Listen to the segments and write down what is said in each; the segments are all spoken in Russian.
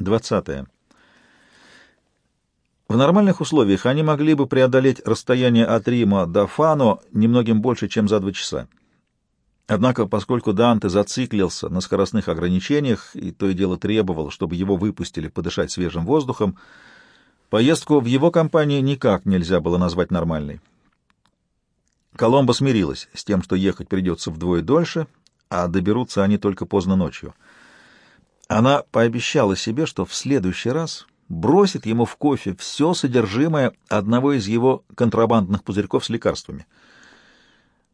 20. В нормальных условиях они могли бы преодолеть расстояние от Рима до Фано немногим больше, чем за два часа. Однако, поскольку Данте зациклился на скоростных ограничениях и то и дело требовал, чтобы его выпустили подышать свежим воздухом, поездку в его компании никак нельзя было назвать нормальной. Коломбо смирилась с тем, что ехать придется вдвое дольше, а доберутся они только поздно ночью. Она пообещала себе, что в следующий раз бросит ему в кофе все содержимое одного из его контрабандных пузырьков с лекарствами —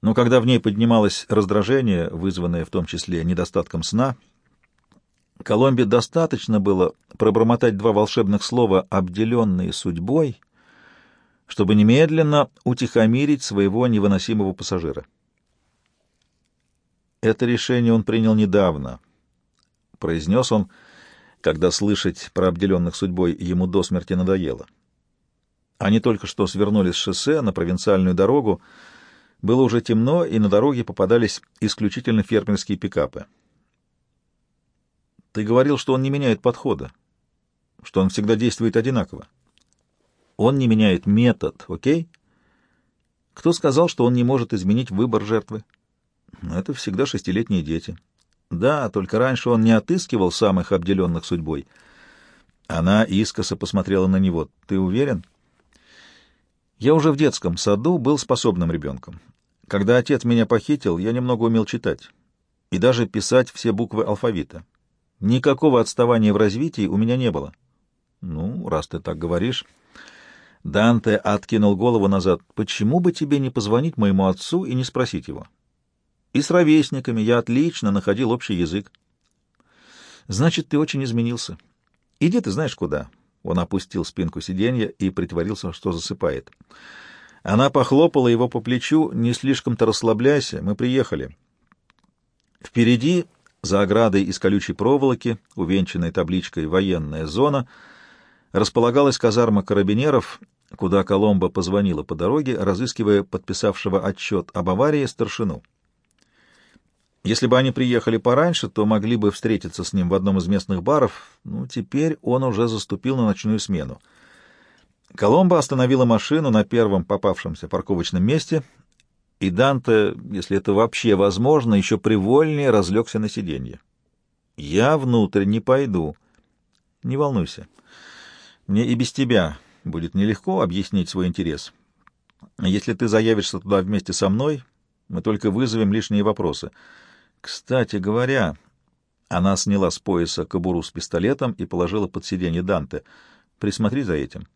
но когда в ней поднималось раздражение, вызванное в том числе недостатком сна, Коломбе достаточно было пробормотать два волшебных слова «обделенные судьбой», чтобы немедленно утихомирить своего невыносимого пассажира. Это решение он принял недавно, — произнес он, когда слышать про обделенных судьбой ему до смерти надоело. Они только что свернули с шоссе на провинциальную дорогу, — было уже темно, и на дороге попадались исключительно фермерские пикапы. Ты говорил, что он не меняет подхода, что он всегда действует одинаково. Он не меняет метод, окей? Кто сказал, что он не может изменить выбор жертвы? Это всегда шестилетние дети. Да, только раньше он не отыскивал самых обделенных судьбой. Она искоса посмотрела на него. Ты уверен? — я уже в детском саду был способным ребенком. Когда отец меня похитил, я немного умел читать и даже писать все буквы алфавита. Никакого отставания в развитии у меня не было. Ну, раз ты так говоришь... Данте откинул голову назад. Почему бы тебе не позвонить моему отцу и не спросить его? И с ровесниками я отлично находил общий язык. Значит, ты очень изменился. Иди ты знаешь куда. Он опустил спинку сиденья и притворился, что засыпает. Она похлопала его по плечу, не слишком-то расслабляйся, мы приехали. Впереди, за оградой из колючей проволоки, увенчанной табличкой «Военная зона», располагалась казарма карабинеров, куда Коломбо позвонила по дороге, разыскивая подписавшего отчет об аварии старшину. Если бы они приехали пораньше, то могли бы встретиться с ним в одном из местных баров, ну, теперь он уже заступил на ночную смену. Коломбо остановила машину на первом попавшемся парковочном месте, и Данте, если это вообще возможно, еще привольнее разлегся на сиденье. «Я внутрь не пойду. Не волнуйся. Мне и без тебя будет нелегко объяснить свой интерес. Если ты заявишься туда вместе со мной, мы только вызовем лишние вопросы». Кстати говоря, она сняла с пояса кобуру с пистолетом и положила под сиденье Данте. Присмотри за этим.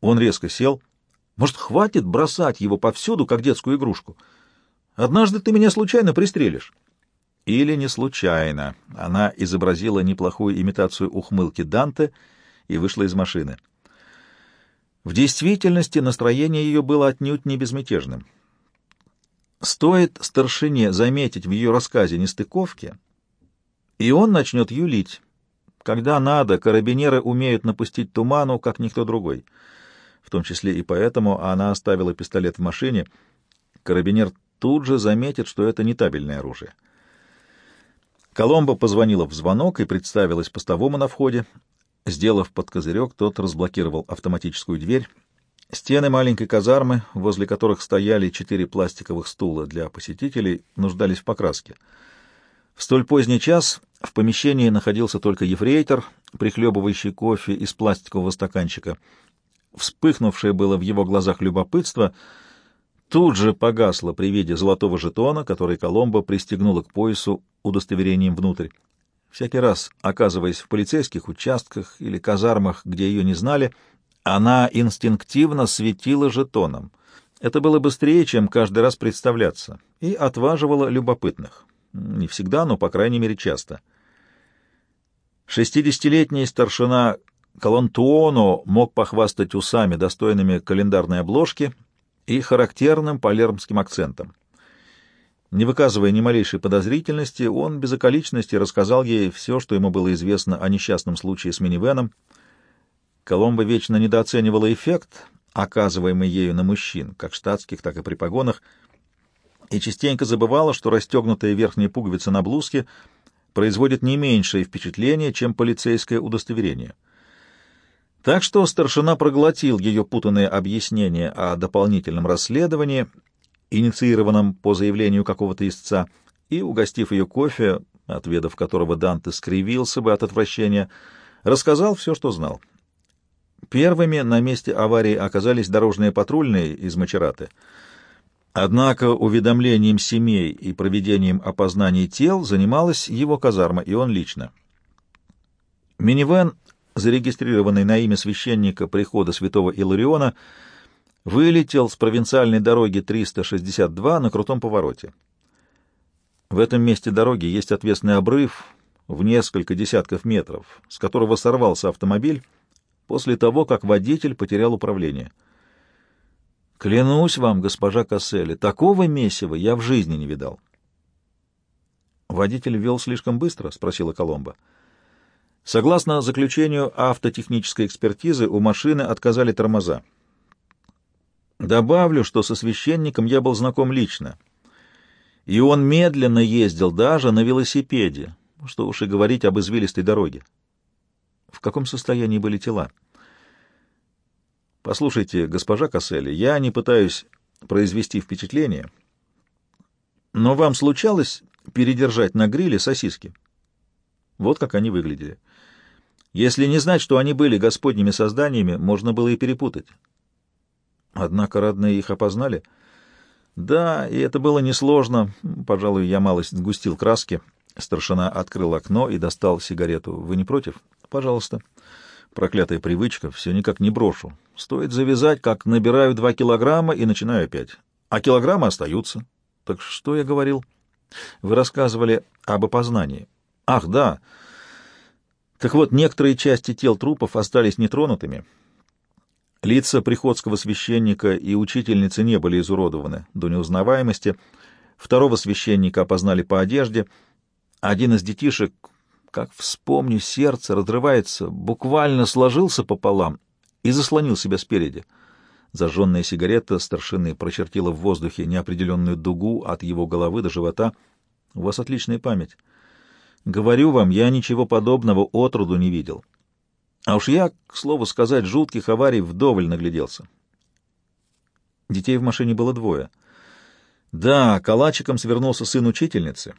Он резко сел. Может, хватит бросать его повсюду, как детскую игрушку? Однажды ты меня случайно пристрелишь. Или не случайно. Она изобразила неплохую имитацию ухмылки Данте и вышла из машины. В действительности настроение ее было отнюдь не безмятежным. Стоит старшине заметить в ее рассказе нестыковки, и он начнет юлить. Когда надо, карабинеры умеют напустить туману, как никто другой. В том числе и поэтому она оставила пистолет в машине. Карабинер тут же заметит, что это не табельное оружие. Коломбо позвонила в звонок и представилась постовому на входе. Сделав под козырек, тот разблокировал автоматическую дверь. Стены маленькой казармы, возле которых стояли четыре пластиковых стула для посетителей, нуждались в покраске. В столь поздний час в помещении находился только ефрейтор, прихлебывающий кофе из пластикового стаканчика. Вспыхнувшее было в его глазах любопытство тут же погасло при виде золотого жетона, который Коломбо пристегнула к поясу удостоверением внутрь. Всякий раз, оказываясь в полицейских участках или казармах, где ее не знали, — она инстинктивно светила жетоном. Это было быстрее, чем каждый раз представляться, и отваживало любопытных. Не всегда, но, по крайней мере, часто. Шестидесятилетний старшина Калантуоно мог похвастать усами, достойными календарной обложки, и характерным палермским акцентом. Не выказывая ни малейшей подозрительности, он без околичности рассказал ей все, что ему было известно о несчастном случае с минивеном, Коломбо вечно недооценивала эффект, оказываемый ею на мужчин, как штатских, так и при погонах, и частенько забывала, что расстегнутая верхняя пуговица на блузке производит не меньшее впечатление, чем полицейское удостоверение. Так что старшина проглотил ее путанное объяснение о дополнительном расследовании, инициированном по заявлению какого-то истца, и, угостив ее кофе, отведав которого Данте скривился бы от отвращения, рассказал все, что знал. Первыми на месте аварии оказались дорожные патрульные из Мачераты. Однако уведомлением семей и проведением опознаний тел занималась его казарма, и он лично. Минивэн, зарегистрированный на имя священника прихода святого Илариона, вылетел с провинциальной дороги 362 на крутом повороте. В этом месте дороги есть отвесный обрыв в несколько десятков метров, с которого сорвался автомобиль после того, как водитель потерял управление. Клянусь вам, госпожа Кассели, такого месива я в жизни не видал. Водитель вел слишком быстро, спросила Коломба. Согласно заключению автотехнической экспертизы, у машины отказали тормоза. Добавлю, что со священником я был знаком лично — и он медленно ездил даже на велосипеде, что уж и говорить об извилистой дороге. В каком состоянии были тела? Послушайте, госпожа Кассели, я не пытаюсь произвести впечатление, но вам случалось передержать на гриле сосиски? Вот как они выглядели. Если не знать, что они были господними созданиями, можно было и перепутать. Однако родные их опознали — да, и это было несложно. Пожалуй, я малость сгустил краски. Старшина открыл окно и достал сигарету. Вы не против? Пожалуйста. Проклятая привычка, все никак не брошу. Стоит завязать, как набираю два килограмма и начинаю опять. А килограммы остаются. Так что я говорил? Вы рассказывали об опознании. Ах, да. Так вот, некоторые части тел трупов остались нетронутыми. Лица приходского священника и учительницы не были изуродованы до неузнаваемости. Второго священника опознали по одежде. Один из детишек, как вспомню, сердце разрывается, буквально сложился пополам и заслонил себя спереди. Зажженная сигарета старшины прочертила в воздухе неопределенную дугу от его головы до живота. У вас отличная память. Говорю вам, я ничего подобного отроду не видел. А уж я, к слову сказать, жутких аварий вдоволь нагляделся. Детей в машине было двое. Да, калачиком свернулся сын учительницы,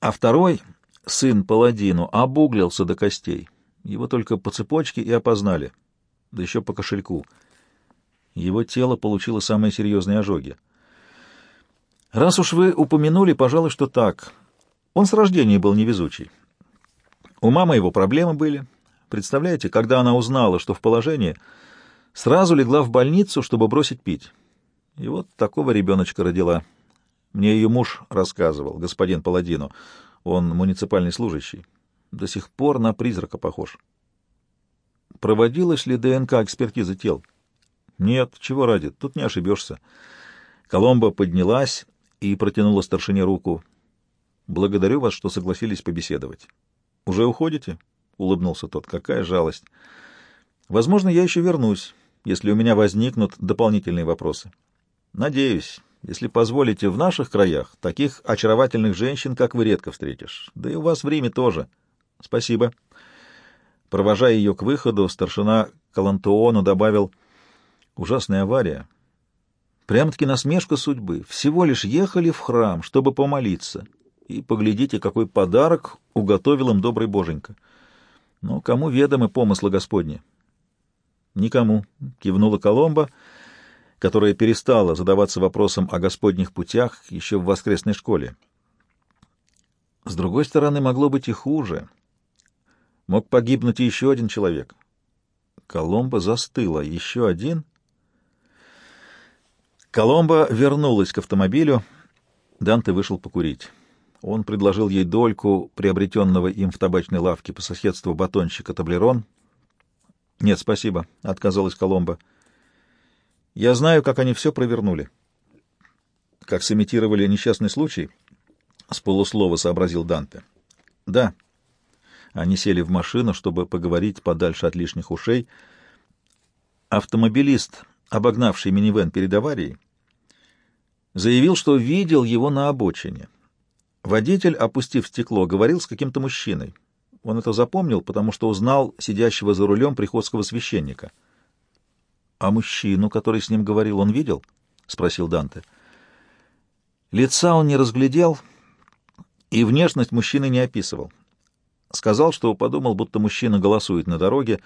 а второй, сын паладину, обуглился до костей. Его только по цепочке и опознали, да еще по кошельку. Его тело получило самые серьезные ожоги. Раз уж вы упомянули, пожалуй, что так. Он с рождения был невезучий. У мамы его проблемы были, Представляете, когда она узнала, что в положении, сразу легла в больницу, чтобы бросить пить. И вот такого ребеночка родила. Мне ее муж рассказывал, господин Паладину. Он муниципальный служащий. До сих пор на призрака похож. Проводилась ли ДНК-экспертиза тел? Нет, чего ради, тут не ошибешься. Коломба поднялась и протянула старшине руку. Благодарю вас, что согласились побеседовать. Уже уходите? — улыбнулся тот. — Какая жалость! Возможно, я еще вернусь, если у меня возникнут дополнительные вопросы. Надеюсь, если позволите, в наших краях таких очаровательных женщин, как вы, редко встретишь. Да и у вас в Риме тоже. Спасибо. Провожая ее к выходу, старшина Калантуону добавил «Ужасная авария. Прямо-таки насмешка судьбы. Всего лишь ехали в храм, чтобы помолиться. И поглядите, какой подарок уготовил им добрый боженька». Но кому ведомы помыслы Господни? Никому, кивнула Коломба, которая перестала задаваться вопросом о Господних путях еще в воскресной школе. С другой стороны, могло быть и хуже. Мог погибнуть и еще один человек. Коломба застыла. Еще один? Коломба вернулась к автомобилю. Данте вышел покурить. Он предложил ей дольку приобретенного им в табачной лавке по соседству батончика таблерон. «Нет, спасибо», — отказалась Коломба. «Я знаю, как они все провернули». «Как сымитировали несчастный случай?» — с полуслова сообразил Данте. «Да». Они сели в машину, чтобы поговорить подальше от лишних ушей. Автомобилист, обогнавший минивэн перед аварией, заявил, что видел его на обочине — Водитель, опустив стекло, говорил с каким-то мужчиной. Он это запомнил, потому что узнал сидящего за рулем приходского священника. — А мужчину, который с ним говорил, он видел? — спросил Данте. Лица он не разглядел и внешность мужчины не описывал. Сказал, что подумал, будто мужчина голосует на дороге.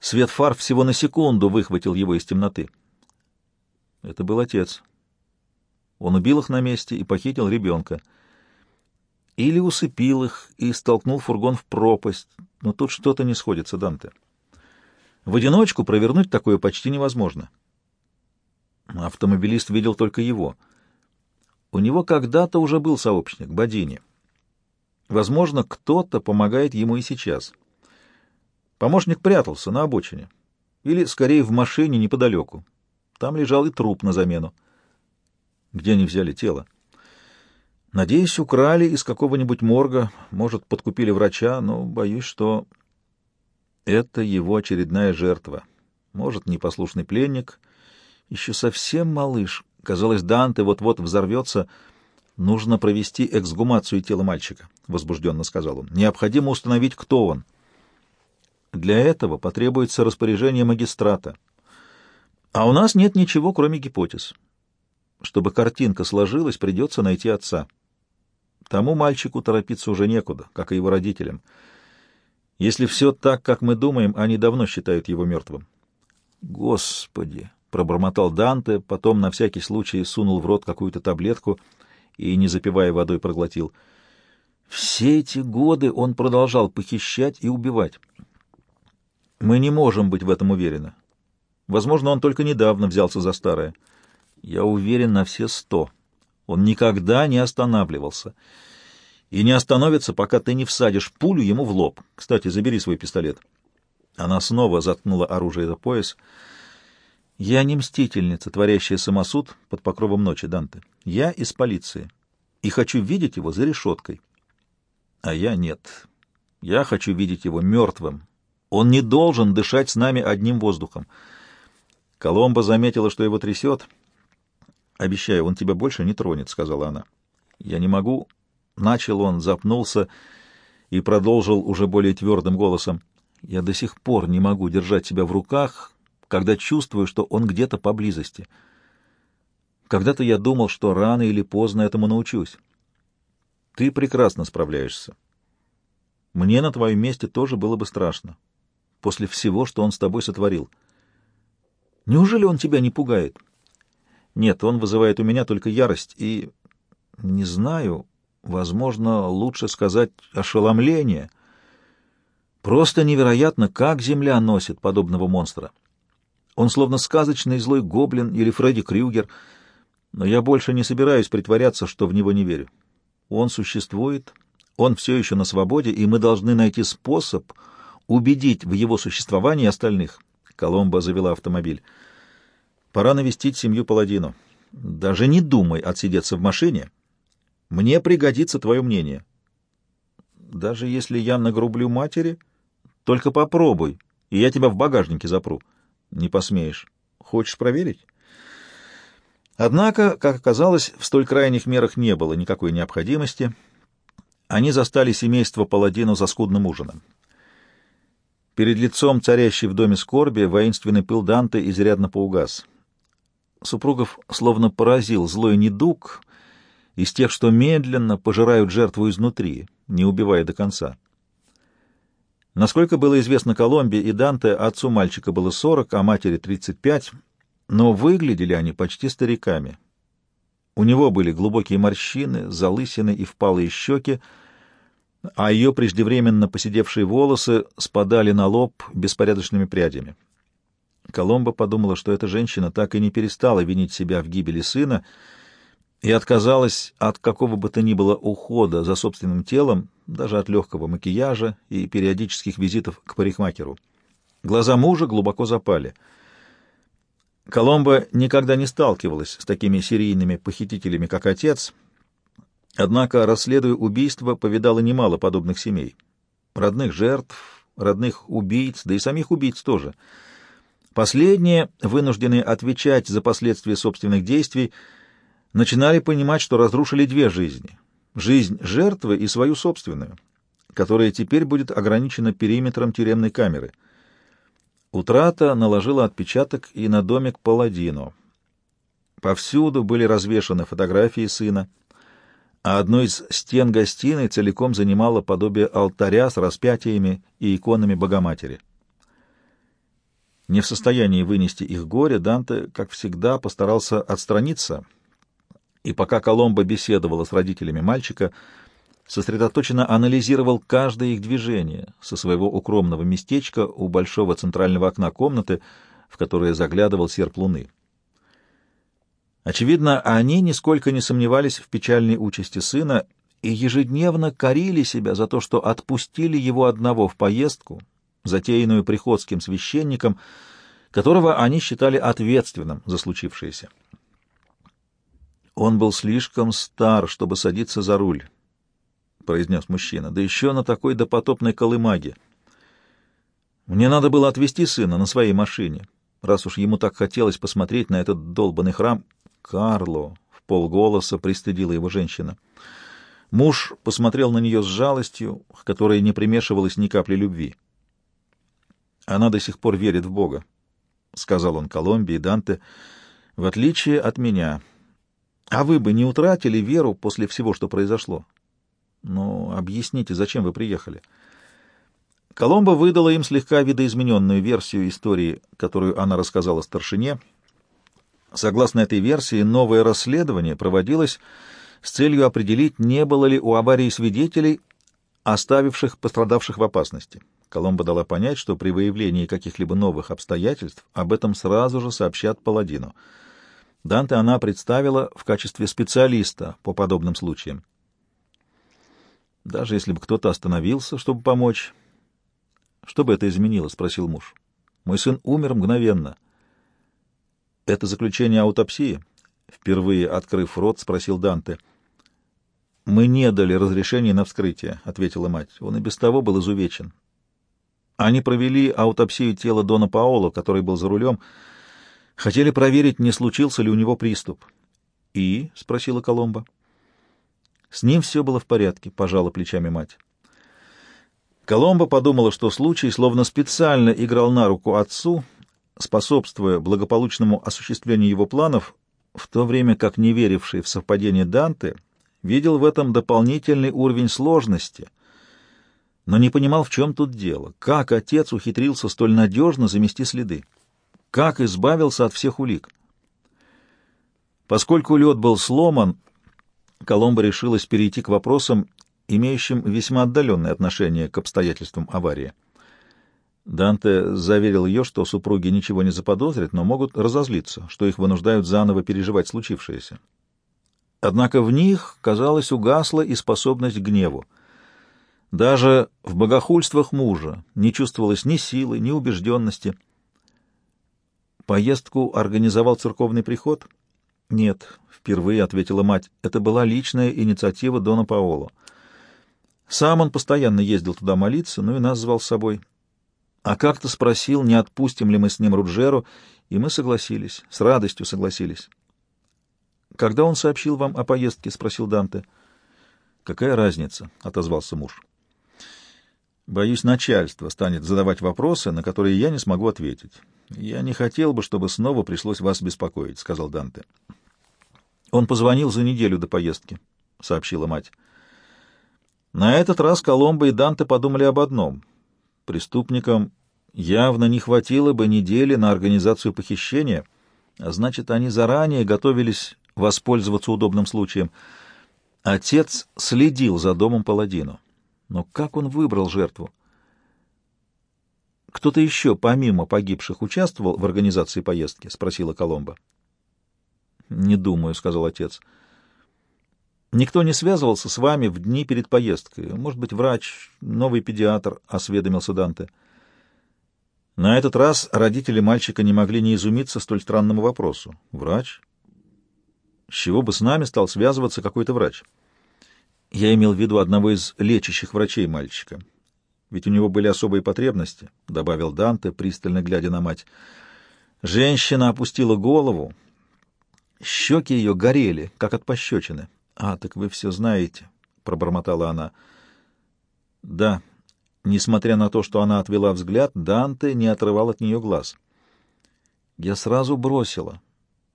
Свет фар всего на секунду выхватил его из темноты. Это был отец. Он убил их на месте и похитил ребенка. Или усыпил их и столкнул фургон в пропасть. Но тут что-то не сходится, Данте. В одиночку провернуть такое почти невозможно. Автомобилист видел только его. У него когда-то уже был сообщник, Бодини. Возможно, кто-то помогает ему и сейчас. Помощник прятался на обочине. Или, скорее, в машине неподалеку. Там лежал и труп на замену. Где они взяли тело? Надеюсь, украли из какого-нибудь морга, может, подкупили врача, но боюсь, что это его очередная жертва. Может, непослушный пленник, еще совсем малыш. Казалось, Данте вот-вот взорвется. Нужно провести эксгумацию тела мальчика, — возбужденно сказал он. Необходимо установить, кто он. Для этого потребуется распоряжение магистрата. А у нас нет ничего, кроме гипотез. Чтобы картинка сложилась, придется найти отца. Тому мальчику торопиться уже некуда, как и его родителям. Если все так, как мы думаем, они давно считают его мертвым. Господи! — пробормотал Данте, потом на всякий случай сунул в рот какую-то таблетку и, не запивая водой, проглотил. Все эти годы он продолжал похищать и убивать. Мы не можем быть в этом уверены. Возможно, он только недавно взялся за старое. Я уверен на все сто. Он никогда не останавливался. И не остановится, пока ты не всадишь пулю ему в лоб. Кстати, забери свой пистолет. Она снова заткнула оружие за пояс. Я не мстительница, творящая самосуд под покровом ночи, Данте. Я из полиции. И хочу видеть его за решеткой. А я нет. Я хочу видеть его мертвым. Он не должен дышать с нами одним воздухом. Коломба заметила, что его трясет, «Обещаю, он тебя больше не тронет», — сказала она. «Я не могу». Начал он, запнулся и продолжил уже более твердым голосом. «Я до сих пор не могу держать себя в руках, когда чувствую, что он где-то поблизости. Когда-то я думал, что рано или поздно этому научусь. Ты прекрасно справляешься. Мне на твоем месте тоже было бы страшно, после всего, что он с тобой сотворил. Неужели он тебя не пугает?» Нет, он вызывает у меня только ярость и... Не знаю, возможно, лучше сказать ошеломление. Просто невероятно, как Земля носит подобного монстра. Он словно сказочный злой гоблин или Фредди Крюгер, но я больше не собираюсь притворяться, что в него не верю. Он существует, он все еще на свободе, и мы должны найти способ убедить в его существовании остальных. Коломбо завела автомобиль. Пора навестить семью Паладину. Даже не думай отсидеться в машине. Мне пригодится твое мнение. Даже если я нагрублю матери, только попробуй, и я тебя в багажнике запру. Не посмеешь. Хочешь проверить? Однако, как оказалось, в столь крайних мерах не было никакой необходимости. Они застали семейство Паладину за скудным ужином. Перед лицом царящей в доме скорби воинственный пыл Данте изрядно поугас — Супругов словно поразил злой недуг из тех, что медленно пожирают жертву изнутри, не убивая до конца. Насколько было известно Коломбе и Данте, отцу мальчика было 40, а матери 35, но выглядели они почти стариками. У него были глубокие морщины, залысины и впалые щеки, а ее преждевременно поседевшие волосы спадали на лоб беспорядочными прядями. Коломба подумала, что эта женщина так и не перестала винить себя в гибели сына и отказалась от какого бы то ни было ухода за собственным телом, даже от легкого макияжа и периодических визитов к парикмахеру. Глаза мужа глубоко запали. Коломба никогда не сталкивалась с такими серийными похитителями, как отец, однако, расследуя убийство, повидала немало подобных семей. Родных жертв, родных убийц, да и самих убийц тоже — Последние, вынужденные отвечать за последствия собственных действий, начинали понимать, что разрушили две жизни, жизнь жертвы и свою собственную, которая теперь будет ограничена периметром тюремной камеры. Утрата наложила отпечаток и на домик Паладино. Повсюду были развешаны фотографии сына, а одну из стен гостиной целиком занимало подобие алтаря с распятиями и иконами Богоматери. Не в состоянии вынести их горе, Данте, как всегда, постарался отстраниться, и пока Коломбо беседовала с родителями мальчика, сосредоточенно анализировал каждое их движение со своего укромного местечка у большого центрального окна комнаты, в которое заглядывал серп луны. Очевидно, они нисколько не сомневались в печальной участи сына и ежедневно корили себя за то, что отпустили его одного в поездку, затеянную приходским священником, которого они считали ответственным за случившееся. «Он был слишком стар, чтобы садиться за руль», — произнес мужчина, — «да еще на такой допотопной колымаге. Мне надо было отвезти сына на своей машине, раз уж ему так хотелось посмотреть на этот долбанный храм, Карло, — в полголоса пристыдила его женщина. Муж посмотрел на нее с жалостью, к которой не примешивалось ни капли любви. Она до сих пор верит в Бога, — сказал он Колумбии Данте, — в отличие от меня. А вы бы не утратили веру после всего, что произошло? Ну, объясните, зачем вы приехали? Коломбо выдала им слегка видоизмененную версию истории, которую она рассказала старшине — Согласно этой версии, новое расследование проводилось с целью определить, не было ли у аварии свидетелей, оставивших пострадавших в опасности. Коломбо дала понять, что при выявлении каких-либо новых обстоятельств об этом сразу же сообщат паладину. Данте она представила в качестве специалиста по подобным случаям. Даже если бы кто-то остановился, чтобы помочь... — Что бы это изменило? — спросил муж. — Мой сын умер мгновенно. Это заключение аутопсии? Впервые открыв рот, спросил Данте. Мы не дали разрешения на вскрытие, ответила мать. Он и без того был изувечен. Они провели аутопсию тела Дона Паоло, который был за рулем. Хотели проверить, не случился ли у него приступ. «И?» — спросила Коломба. С ним все было в порядке, — пожала плечами мать. Коломба подумала, что случай словно специально играл на руку отцу — способствуя благополучному осуществлению его планов, в то время как не веривший в совпадение Данте видел в этом дополнительный уровень сложности, но не понимал, в чем тут дело, как отец ухитрился столь надежно замести следы, как избавился от всех улик. Поскольку лед был сломан, Коломбо решилась перейти к вопросам, имеющим весьма отдаленное отношение к обстоятельствам аварии. Данте заверил ее, что супруги ничего не заподозрят, но могут разозлиться, что их вынуждают заново переживать случившееся. Однако в них, казалось, угасла и способность к гневу. Даже в богохульствах мужа не чувствовалось ни силы, ни убежденности. Поездку организовал церковный приход? Нет, впервые ответила мать. Это была личная инициатива Дона Паоло. Сам он постоянно ездил туда молиться, ну и нас звал с собой. А как-то спросил, не отпустим ли мы с ним Руджеру, и мы согласились, с радостью согласились. «Когда он сообщил вам о поездке?» — спросил Данте. «Какая разница?» — отозвался муж. «Боюсь, начальство станет задавать вопросы, на которые я не смогу ответить. Я не хотел бы, чтобы снова пришлось вас беспокоить», — сказал Данте. «Он позвонил за неделю до поездки», — сообщила мать. На этот раз Коломбо и Данте подумали об одном — Преступникам явно не хватило бы недели на организацию похищения, а значит, они заранее готовились воспользоваться удобным случаем. Отец следил за домом Паладину. Но как он выбрал жертву? «Кто-то еще, помимо погибших, участвовал в организации поездки?» — спросила Коломба. «Не думаю», — сказал отец. Никто не связывался с вами в дни перед поездкой. Может быть, врач, новый педиатр, — осведомился Данте. На этот раз родители мальчика не могли не изумиться столь странному вопросу. Врач? С чего бы с нами стал связываться какой-то врач? Я имел в виду одного из лечащих врачей мальчика. Ведь у него были особые потребности, — добавил Данте, пристально глядя на мать. Женщина опустила голову. Щеки ее горели, как от пощечины. «А, так вы все знаете», пробормотала она. Да, несмотря на то, что она отвела взгляд, Данте не отрывал от нее глаз. Я сразу бросила.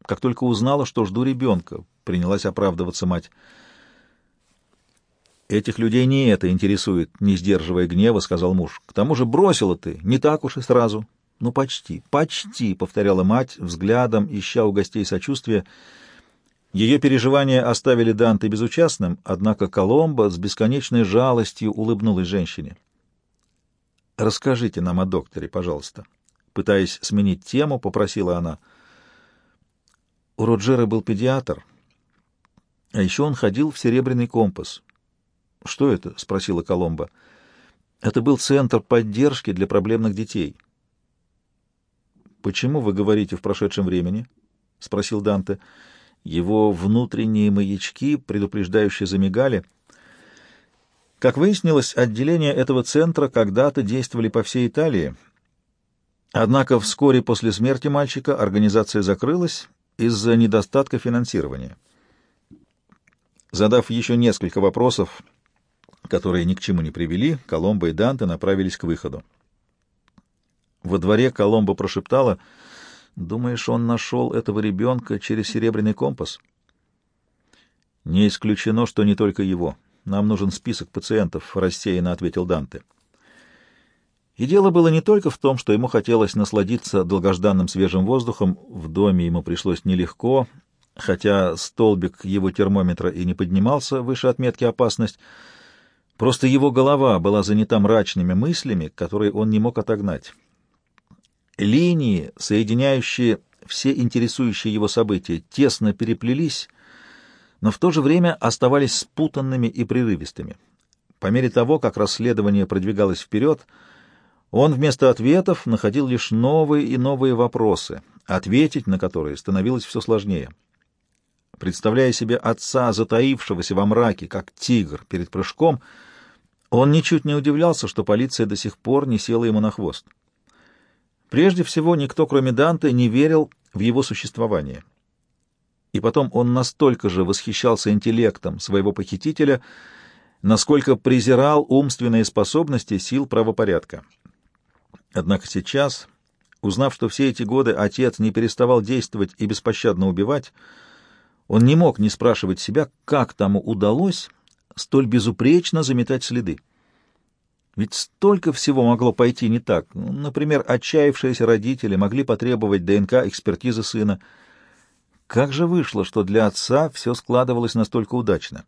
Как только узнала, что жду ребенка, принялась оправдываться мать. «Этих людей не это интересует», — не сдерживая гнева, сказал муж. «К тому же бросила ты, не так уж и сразу». «Ну, почти, почти», — повторяла мать, взглядом ища у гостей сочувствия. Ее переживания оставили Данте безучастным, однако Коломбо с бесконечной жалостью улыбнулась женщине. «Расскажите нам о докторе, пожалуйста». Пытаясь сменить тему, попросила она. У Роджера был педиатр, а еще он ходил в «Серебряный компас». «Что это?» — спросила Коломба. «Это был центр поддержки для проблемных детей». «Почему вы говорите в прошедшем времени?» — спросил Данте. Его внутренние маячки, предупреждающие, замигали. Как выяснилось, отделения этого центра когда-то действовали по всей Италии. Однако вскоре после смерти мальчика организация закрылась из-за недостатка финансирования. Задав еще несколько вопросов, которые ни к чему не привели, Коломбо и Данте направились к выходу. Во дворе Коломбо прошептала, «Думаешь, он нашел этого ребенка через серебряный компас?» «Не исключено, что не только его. Нам нужен список пациентов», — рассеянно ответил Данте. И дело было не только в том, что ему хотелось насладиться долгожданным свежим воздухом, в доме ему пришлось нелегко, хотя столбик его термометра и не поднимался выше отметки «опасность», Просто его голова была занята мрачными мыслями, которые он не мог отогнать. Линии, соединяющие все интересующие его события, тесно переплелись, но в то же время оставались спутанными и прерывистыми. По мере того, как расследование продвигалось вперед, он вместо ответов находил лишь новые и новые вопросы, ответить на которые становилось все сложнее. Представляя себе отца, затаившегося во мраке, как тигр перед прыжком, — он ничуть не удивлялся, что полиция до сих пор не села ему на хвост. Прежде всего, никто, кроме Данте, не верил в его существование. И потом он настолько же восхищался интеллектом своего похитителя, насколько презирал умственные способности сил правопорядка. Однако сейчас, узнав, что все эти годы отец не переставал действовать и беспощадно убивать, он не мог не спрашивать себя, как тому удалось столь безупречно заметать следы. Ведь столько всего могло пойти не так. Например, отчаявшиеся родители могли потребовать ДНК-экспертизы сына. Как же вышло, что для отца все складывалось настолько удачно?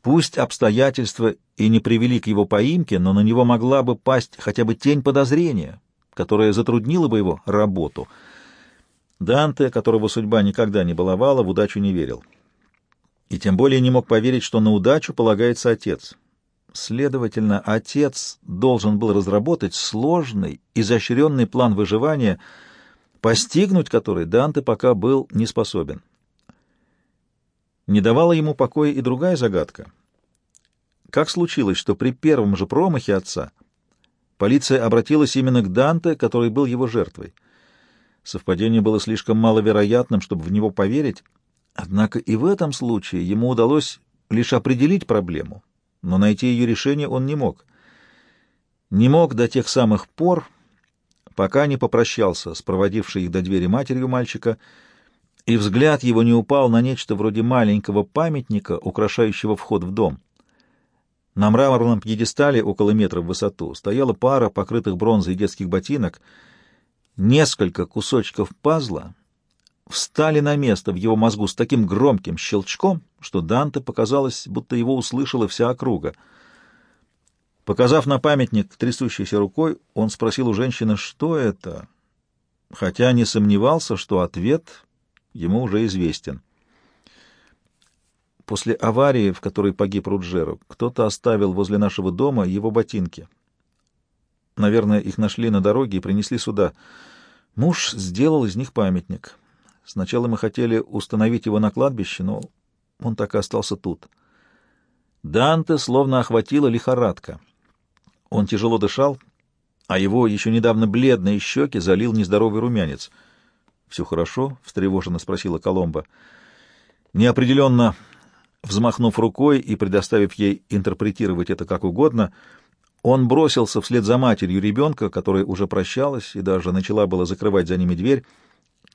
Пусть обстоятельства и не привели к его поимке, но на него могла бы пасть хотя бы тень подозрения, которая затруднила бы его работу. Данте, которого судьба никогда не баловала, в удачу не верил и тем более не мог поверить, что на удачу полагается отец. Следовательно, отец должен был разработать сложный, изощренный план выживания, постигнуть который Данте пока был не способен. Не давала ему покоя и другая загадка. Как случилось, что при первом же промахе отца полиция обратилась именно к Данте, который был его жертвой? Совпадение было слишком маловероятным, чтобы в него поверить, Однако и в этом случае ему удалось лишь определить проблему, но найти ее решение он не мог. Не мог до тех самых пор, пока не попрощался с проводившей их до двери матерью мальчика, и взгляд его не упал на нечто вроде маленького памятника, украшающего вход в дом. На мраморном пьедестале около метра в высоту стояла пара покрытых бронзой детских ботинок, несколько кусочков пазла — встали на место в его мозгу с таким громким щелчком, что Данте показалось, будто его услышала вся округа. Показав на памятник трясущейся рукой, он спросил у женщины, что это, хотя не сомневался, что ответ ему уже известен. После аварии, в которой погиб Руджеро, кто-то оставил возле нашего дома его ботинки. Наверное, их нашли на дороге и принесли сюда. Муж сделал из них памятник. Сначала мы хотели установить его на кладбище, но он так и остался тут. Данте словно охватила лихорадка. Он тяжело дышал, а его еще недавно бледные щеки залил нездоровый румянец. — Все хорошо? — встревоженно спросила Коломба. Неопределенно Взмахнув рукой и предоставив ей интерпретировать это как угодно, он бросился вслед за матерью ребенка, которая уже прощалась и даже начала было закрывать за ними дверь.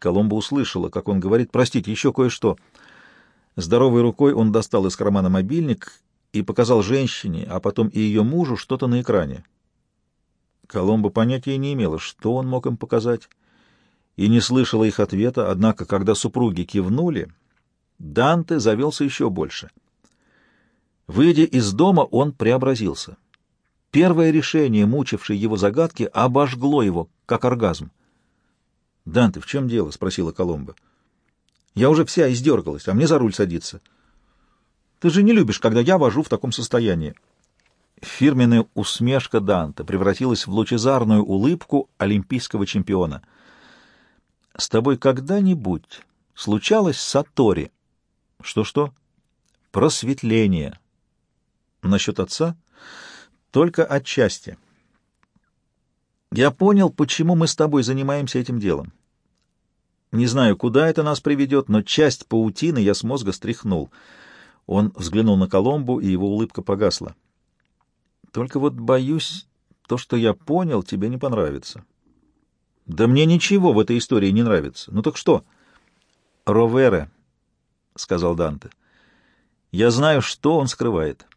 Коломба услышала, как он говорит «Простите, еще кое-что». Здоровой рукой он достал из кармана мобильник и показал женщине, а потом и ее мужу что-то на экране. Коломба понятия не имела, что он мог им показать, и не слышала их ответа, однако, когда супруги кивнули, Данте завелся еще больше. Выйдя из дома, он преобразился. Первое решение, мучившее его загадки, обожгло его, как оргазм. — Данте, в чем дело? — спросила Коломба. — Я уже вся издергалась, а мне за руль садиться. — Ты же не любишь, когда я вожу в таком состоянии. Фирменная усмешка Данте превратилась в лучезарную улыбку олимпийского чемпиона. — С тобой когда-нибудь случалось Сатори? Что-что? Просветление. Насчет отца? Только отчасти. Я понял, почему мы с тобой занимаемся этим делом. Не знаю, куда это нас приведет, но часть паутины я с мозга стряхнул. Он взглянул на Коломбу, и его улыбка погасла. Только вот боюсь, то, что я понял, тебе не понравится. Да мне ничего в этой истории не нравится. Ну так что? Ровере, — сказал Данте. Я знаю, что он скрывает.